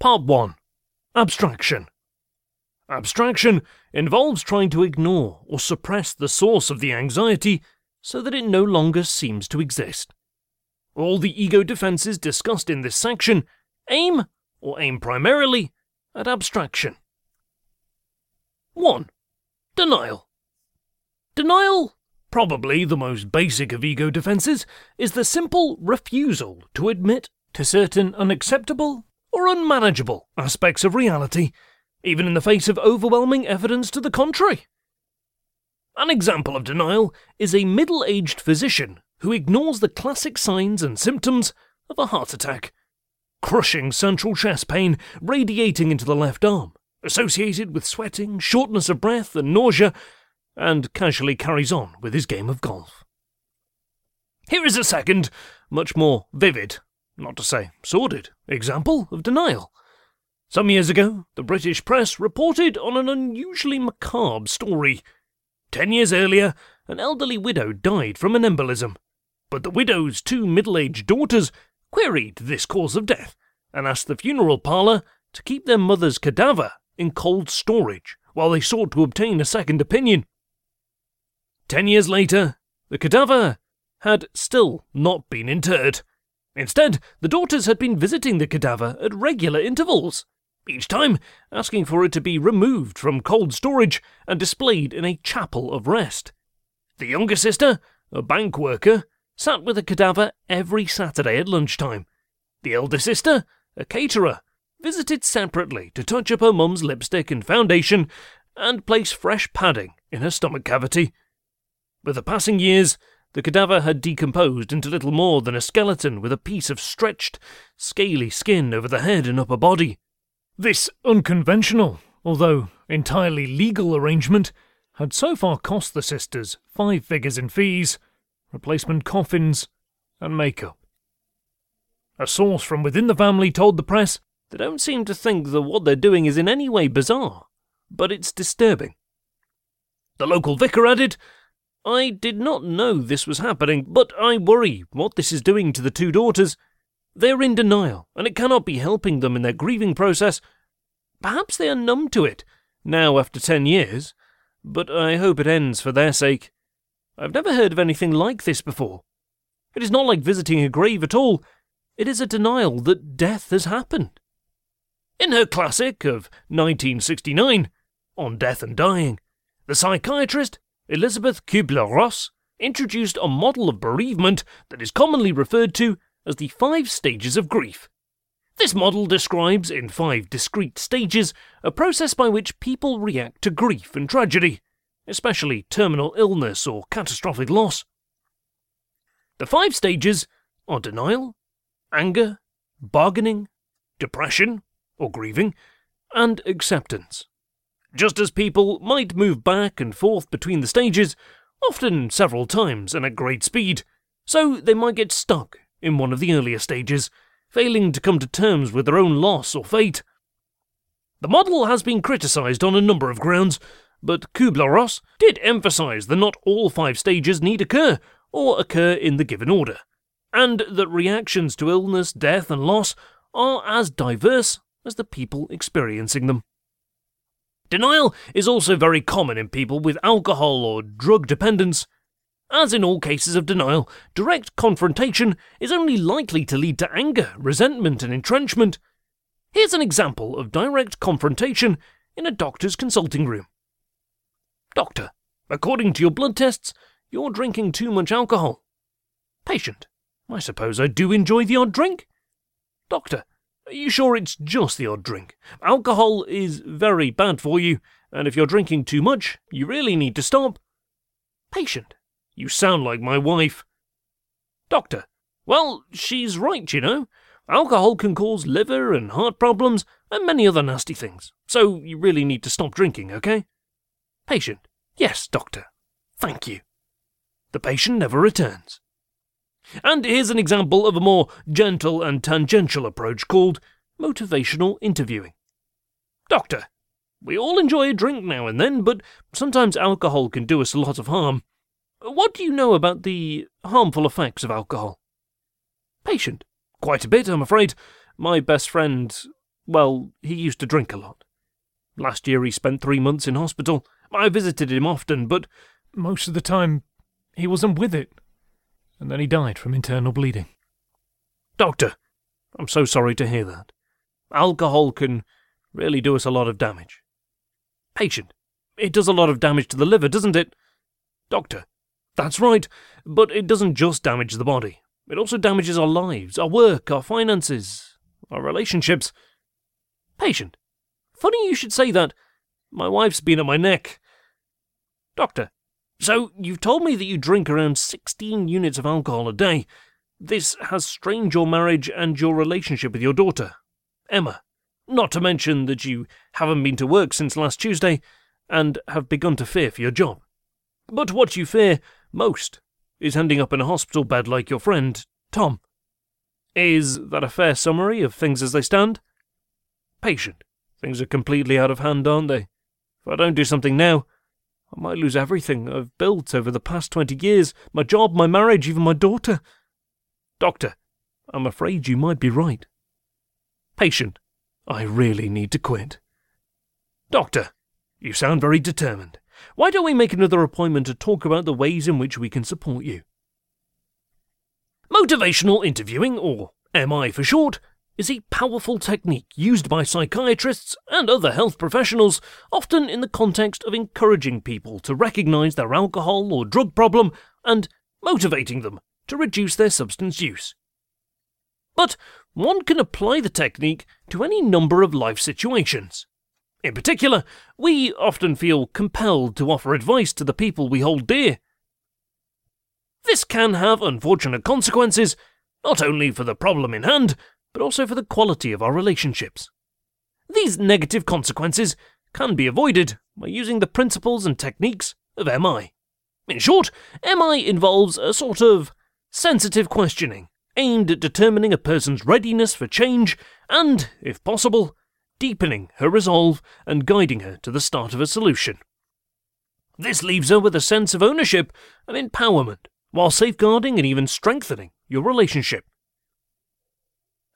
Part 1 Abstraction. Abstraction involves trying to ignore or suppress the source of the anxiety so that it no longer seems to exist. All the ego defenses discussed in this section aim, or aim primarily, at abstraction. 1. Denial. Denial, probably the most basic of ego defenses, is the simple refusal to admit to certain unacceptable or unmanageable aspects of reality, even in the face of overwhelming evidence to the contrary. An example of denial is a middle aged physician who ignores the classic signs and symptoms of a heart attack crushing central chest pain radiating into the left arm, associated with sweating, shortness of breath, and nausea, and casually carries on with his game of golf. Here is a second, much more vivid, not to say sordid, example of denial. Some years ago, the British press reported on an unusually macabre story. Ten years earlier, an elderly widow died from an embolism, but the widow's two middle aged daughters queried this cause of death and asked the funeral parlour to keep their mother's cadaver in cold storage while they sought to obtain a second opinion. Ten years later, the cadaver had still not been interred. Instead, the daughters had been visiting the cadaver at regular intervals, each time asking for it to be removed from cold storage and displayed in a chapel of rest. The younger sister, a bank worker, sat with the cadaver every Saturday at lunchtime. The elder sister, a caterer, visited separately to touch up her mum's lipstick and foundation and place fresh padding in her stomach cavity. With the passing years, the cadaver had decomposed into little more than a skeleton with a piece of stretched, scaly skin over the head and upper body. This unconventional, although entirely legal arrangement had so far cost the sisters five figures in fees replacement coffins, and makeup. A source from within the family told the press they don't seem to think that what they're doing is in any way bizarre, but it's disturbing. The local vicar added, I did not know this was happening, but I worry what this is doing to the two daughters. They're in denial, and it cannot be helping them in their grieving process. Perhaps they are numb to it, now after ten years, but I hope it ends for their sake. I've never heard of anything like this before. It is not like visiting a grave at all. It is a denial that death has happened. In her classic of 1969, On Death and Dying, the psychiatrist Elisabeth Kubler Ross introduced a model of bereavement that is commonly referred to as the five stages of grief. This model describes, in five discrete stages, a process by which people react to grief and tragedy especially terminal illness or catastrophic loss. The five stages are denial, anger, bargaining, depression or grieving, and acceptance. Just as people might move back and forth between the stages, often several times and at great speed, so they might get stuck in one of the earlier stages, failing to come to terms with their own loss or fate. The model has been criticised on a number of grounds, but Kubler-Ross did emphasize that not all five stages need occur, or occur in the given order, and that reactions to illness, death, and loss are as diverse as the people experiencing them. Denial is also very common in people with alcohol or drug dependence. As in all cases of denial, direct confrontation is only likely to lead to anger, resentment, and entrenchment. Here's an example of direct confrontation in a doctor's consulting room. Doctor, according to your blood tests, you're drinking too much alcohol. Patient, I suppose I do enjoy the odd drink. Doctor, are you sure it's just the odd drink? Alcohol is very bad for you, and if you're drinking too much, you really need to stop. Patient, you sound like my wife. Doctor, well, she's right, you know. Alcohol can cause liver and heart problems and many other nasty things, so you really need to stop drinking, okay? Patient, Yes, doctor. Thank you. The patient never returns. And here's an example of a more gentle and tangential approach called motivational interviewing. Doctor, we all enjoy a drink now and then, but sometimes alcohol can do us a lot of harm. What do you know about the harmful effects of alcohol? Patient, quite a bit, I'm afraid. My best friend well, he used to drink a lot. Last year he spent three months in hospital. I visited him often, but most of the time he wasn't with it. And then he died from internal bleeding. Doctor, I'm so sorry to hear that. Alcohol can really do us a lot of damage. Patient, it does a lot of damage to the liver, doesn't it? Doctor, that's right, but it doesn't just damage the body. It also damages our lives, our work, our finances, our relationships. Patient, funny you should say that. My wife's been at my neck. Doctor, so you've told me that you drink around 16 units of alcohol a day. This has strained your marriage and your relationship with your daughter, Emma. Not to mention that you haven't been to work since last Tuesday and have begun to fear for your job. But what you fear most is ending up in a hospital bed like your friend, Tom. Is that a fair summary of things as they stand? Patient. Things are completely out of hand, aren't they? If I don't do something now, I might lose everything I've built over the past twenty years my job, my marriage, even my daughter. Doctor, I'm afraid you might be right. Patient. I really need to quit. Doctor, you sound very determined. Why don't we make another appointment to talk about the ways in which we can support you? Motivational interviewing, or MI for short, is a powerful technique used by psychiatrists and other health professionals, often in the context of encouraging people to recognize their alcohol or drug problem and motivating them to reduce their substance use. But one can apply the technique to any number of life situations. In particular, we often feel compelled to offer advice to the people we hold dear. This can have unfortunate consequences, not only for the problem in hand, but also for the quality of our relationships. These negative consequences can be avoided by using the principles and techniques of MI. In short, MI involves a sort of sensitive questioning aimed at determining a person's readiness for change and, if possible, deepening her resolve and guiding her to the start of a solution. This leaves her with a sense of ownership and empowerment, while safeguarding and even strengthening your relationship.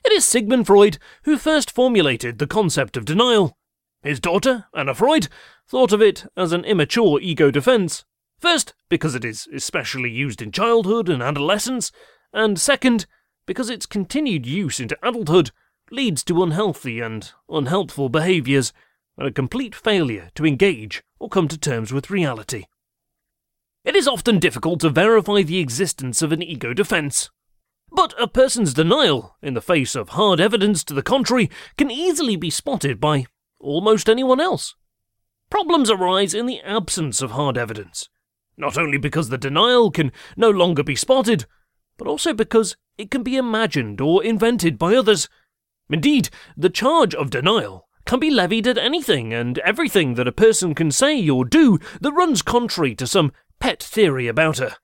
It is Sigmund Freud who first formulated the concept of denial. His daughter, Anna Freud, thought of it as an immature ego defense, first because it is especially used in childhood and adolescence, and second, because its continued use into adulthood leads to unhealthy and unhelpful behaviours and a complete failure to engage or come to terms with reality. It is often difficult to verify the existence of an ego defense. But a person's denial, in the face of hard evidence to the contrary, can easily be spotted by almost anyone else. Problems arise in the absence of hard evidence, not only because the denial can no longer be spotted, but also because it can be imagined or invented by others Indeed, the charge of denial can be levied at anything and everything that a person can say or do that runs contrary to some pet theory about her,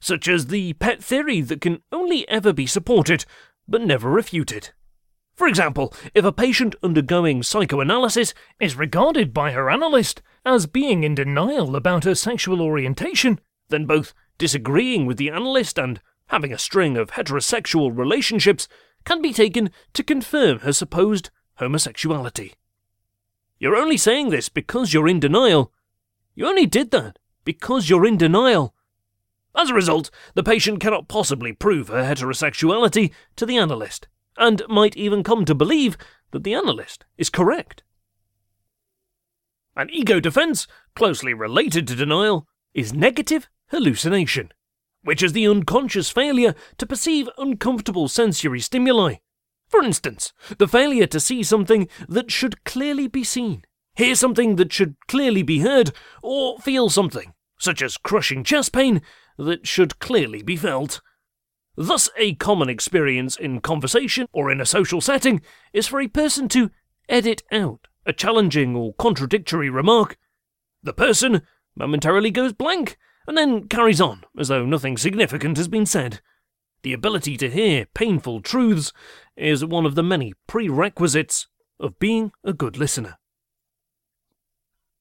such as the pet theory that can only ever be supported but never refuted. For example, if a patient undergoing psychoanalysis is regarded by her analyst as being in denial about her sexual orientation, then both disagreeing with the analyst and having a string of heterosexual relationships can be taken to confirm her supposed homosexuality. You're only saying this because you're in denial. You only did that because you're in denial. As a result, the patient cannot possibly prove her heterosexuality to the analyst, and might even come to believe that the analyst is correct. An ego defense, closely related to denial, is negative hallucination which is the unconscious failure to perceive uncomfortable sensory stimuli. For instance, the failure to see something that should clearly be seen, hear something that should clearly be heard, or feel something, such as crushing chest pain, that should clearly be felt. Thus, a common experience in conversation or in a social setting is for a person to edit out a challenging or contradictory remark. The person momentarily goes blank and then carries on as though nothing significant has been said. The ability to hear painful truths is one of the many prerequisites of being a good listener.